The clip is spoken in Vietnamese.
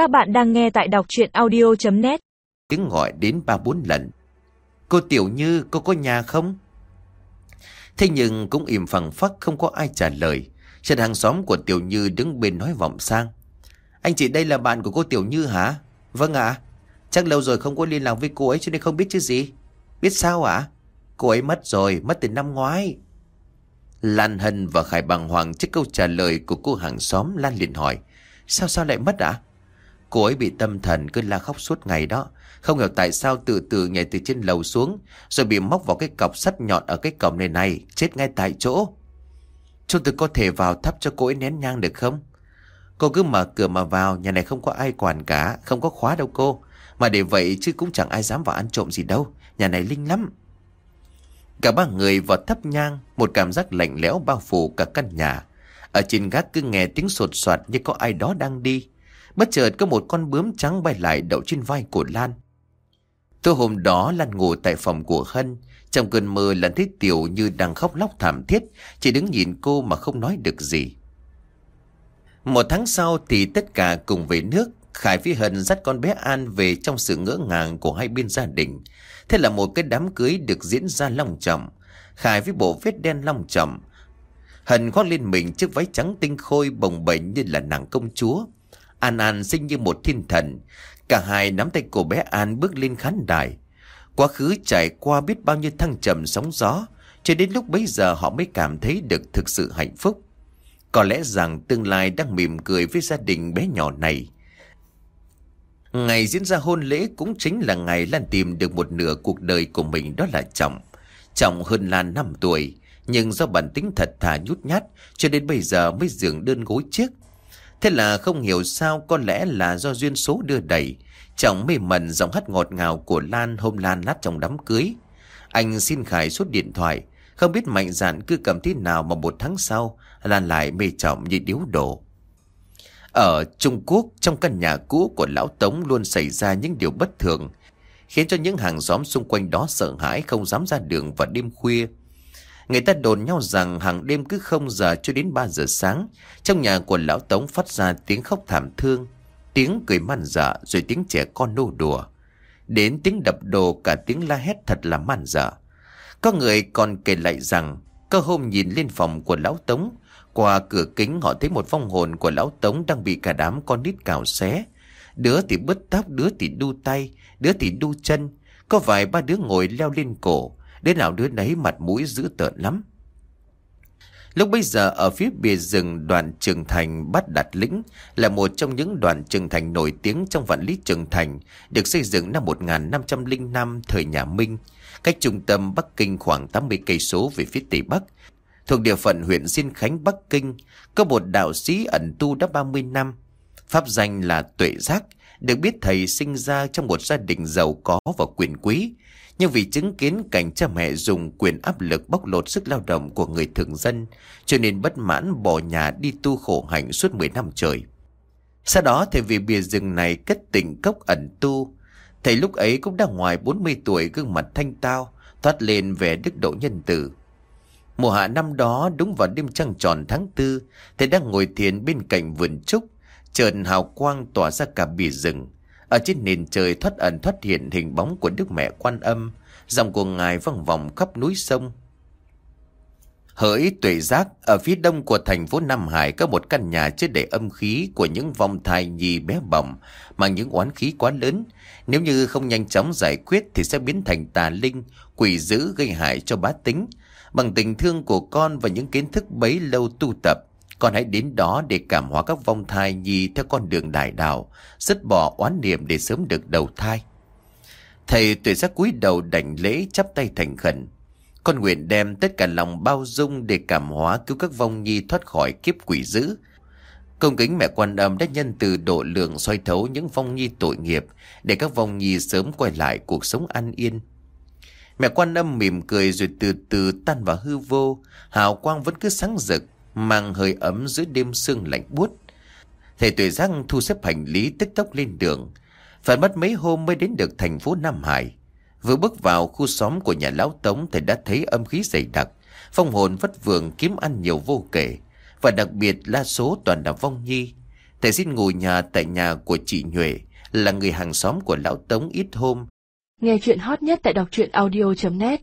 Các bạn đang nghe tại đọc chuyện audio.net Tiếng gọi đến ba bốn lần. Cô Tiểu Như, cô có nhà không? Thế nhưng cũng im phẳng phắc không có ai trả lời. Trên hàng xóm của Tiểu Như đứng bên nói vọng sang. Anh chị đây là bạn của cô Tiểu Như hả? Vâng ạ. Chắc lâu rồi không có liên lạc với cô ấy cho nên không biết chứ gì. Biết sao ạ? Cô ấy mất rồi, mất từ năm ngoái. Lan Hân và Khải bàng hoàng trước câu trả lời của cô hàng xóm Lan liền hỏi. Sao sao lại mất ạ? Cô ấy bị tâm thần cứ la khóc suốt ngày đó. Không hiểu tại sao từ từ nhảy từ trên lầu xuống rồi bị móc vào cái cọc sắt nhọn ở cái cổng này này, chết ngay tại chỗ. Chúng tôi có thể vào thắp cho cô ấy nén nhang được không? Cô cứ mở cửa mà vào, nhà này không có ai quản cả, không có khóa đâu cô. Mà để vậy chứ cũng chẳng ai dám vào ăn trộm gì đâu, nhà này linh lắm. Cả ba người vào thắp nhang, một cảm giác lạnh lẽo bao phủ cả căn nhà. Ở trên gác cứ nghe tiếng sột soạt như có ai đó đang đi. Bất chợt có một con bướm trắng bay lại đậu trên vai của Lan. Tối hôm đó Lan ngủ tại phòng của Hân. Trong cơn mơ Lan thấy Tiểu như đang khóc lóc thảm thiết, chỉ đứng nhìn cô mà không nói được gì. Một tháng sau thì tất cả cùng về nước. Khải với Hân dắt con bé An về trong sự ngỡ ngàng của hai bên gia đình. Thế là một cái đám cưới được diễn ra long trọng. Khải với bộ vết đen long trọng. Hân khoác lên mình chiếc váy trắng tinh khôi bồng bềnh như là nàng công chúa. An An xinh như một thiên thần. Cả hai nắm tay cô bé An bước lên khán đài. Quá khứ trải qua biết bao nhiêu thăng trầm sóng gió. Cho đến lúc bấy giờ họ mới cảm thấy được thực sự hạnh phúc. Có lẽ rằng tương lai đang mỉm cười với gia đình bé nhỏ này. Ngày diễn ra hôn lễ cũng chính là ngày Lan tìm được một nửa cuộc đời của mình đó là Trọng. Trọng hơn Lan 5 tuổi, nhưng do bản tính thật thà nhút nhát cho đến bây giờ mới giường đơn gối chiếc. Thế là không hiểu sao có lẽ là do duyên số đưa đẩy. chồng mê mẩn giọng hát ngọt ngào của Lan hôm Lan lát trong đám cưới. Anh xin Khải suốt điện thoại, không biết mạnh dạn cứ cầm thế nào mà một tháng sau Lan lại mê trọng như điếu đổ. Ở Trung Quốc, trong căn nhà cũ của Lão Tống luôn xảy ra những điều bất thường, khiến cho những hàng xóm xung quanh đó sợ hãi không dám ra đường vào đêm khuya. Người ta đồn nhau rằng hàng đêm cứ không giờ cho đến 3 giờ sáng, trong nhà của Lão Tống phát ra tiếng khóc thảm thương, tiếng cười man dở rồi tiếng trẻ con nô đùa. Đến tiếng đập đồ cả tiếng la hét thật là man dở. Có người còn kể lại rằng, có hôm nhìn lên phòng của Lão Tống, qua cửa kính họ thấy một vong hồn của lão Tống đang bị cả đám con nít cào xé. Đứa thì bứt tóc, đứa thì đu tay, đứa thì đu chân. Có vài ba đứa ngồi leo lên cổ, đứa nào đứa nấy mặt mũi dữ tợn lắm. Lúc bây giờ ở phía bìa rừng đoàn Trường Thành bắt đặt lĩnh là một trong những đoàn Trường Thành nổi tiếng trong vạn lý Trường Thành, được xây dựng năm 1505 thời nhà Minh, cách trung tâm Bắc Kinh khoảng 80 cây số về phía tây bắc, thuộc địa phận huyện Diên Khánh Bắc Kinh, có một đạo sĩ ẩn tu đã 30 năm. Pháp danh là Tuệ Giác, được biết thầy sinh ra trong một gia đình giàu có và quyền quý. Nhưng vì chứng kiến cảnh cha mẹ dùng quyền áp lực bóc lột sức lao động của người thường dân, cho nên bất mãn bỏ nhà đi tu khổ hạnh suốt 10 năm trời. Sau đó thầy vì bìa rừng này kết tỉnh cốc ẩn tu. Thầy lúc ấy cũng đã ngoài 40 tuổi gương mặt thanh tao, thoát lên về đức độ nhân tử. Mùa hạ năm đó đúng vào đêm trăng tròn tháng tư, thầy đang ngồi thiền bên cạnh vườn trúc, chợt hào quang tỏa ra cả bì rừng. Ở trên nền trời thoát ẩn thoát hiện hình bóng của Đức Mẹ Quan Âm, dòng của ngài văng vòng khắp núi sông. Hỡi tuệ giác, ở phía đông của thành phố Nam Hải có một căn nhà chứa đầy âm khí của những vòng thai nhi bé bỏng, mang những oán khí quá lớn. Nếu như không nhanh chóng giải quyết thì sẽ biến thành tà linh, quỷ dữ gây hại cho bá tính, Bằng tình thương của con và những kiến thức bấy lâu tu tập, con hãy đến đó để cảm hóa các vong thai nhi theo con đường đại đạo, dứt bỏ oán niệm để sớm được đầu thai. Thầy tuổi giác cúi đầu đảnh lễ chắp tay thành khẩn. Con nguyện đem tất cả lòng bao dung để cảm hóa cứu các vong nhi thoát khỏi kiếp quỷ dữ. Công kính mẹ quan âm đã nhân từ độ lượng xoay thấu những vong nhi tội nghiệp để các vong nhi sớm quay lại cuộc sống an yên. Mẹ quan âm mỉm cười rồi từ từ tan vào hư vô, hào quang vẫn cứ sáng rực, mang hơi ấm giữa đêm sương lạnh buốt. Thầy tuổi giác thu xếp hành lý tích tốc lên đường, phải mất mấy hôm mới đến được thành phố Nam Hải. Vừa bước vào khu xóm của nhà lão Tống thầy đã thấy âm khí dày đặc, phong hồn vất vưởng kiếm ăn nhiều vô kể, và đặc biệt là số toàn là vong nhi. Thầy xin ngủ nhà tại nhà của chị Nhuệ, là người hàng xóm của lão Tống ít hôm. Nghe chuyện hot nhất tại đọc truyện audio.net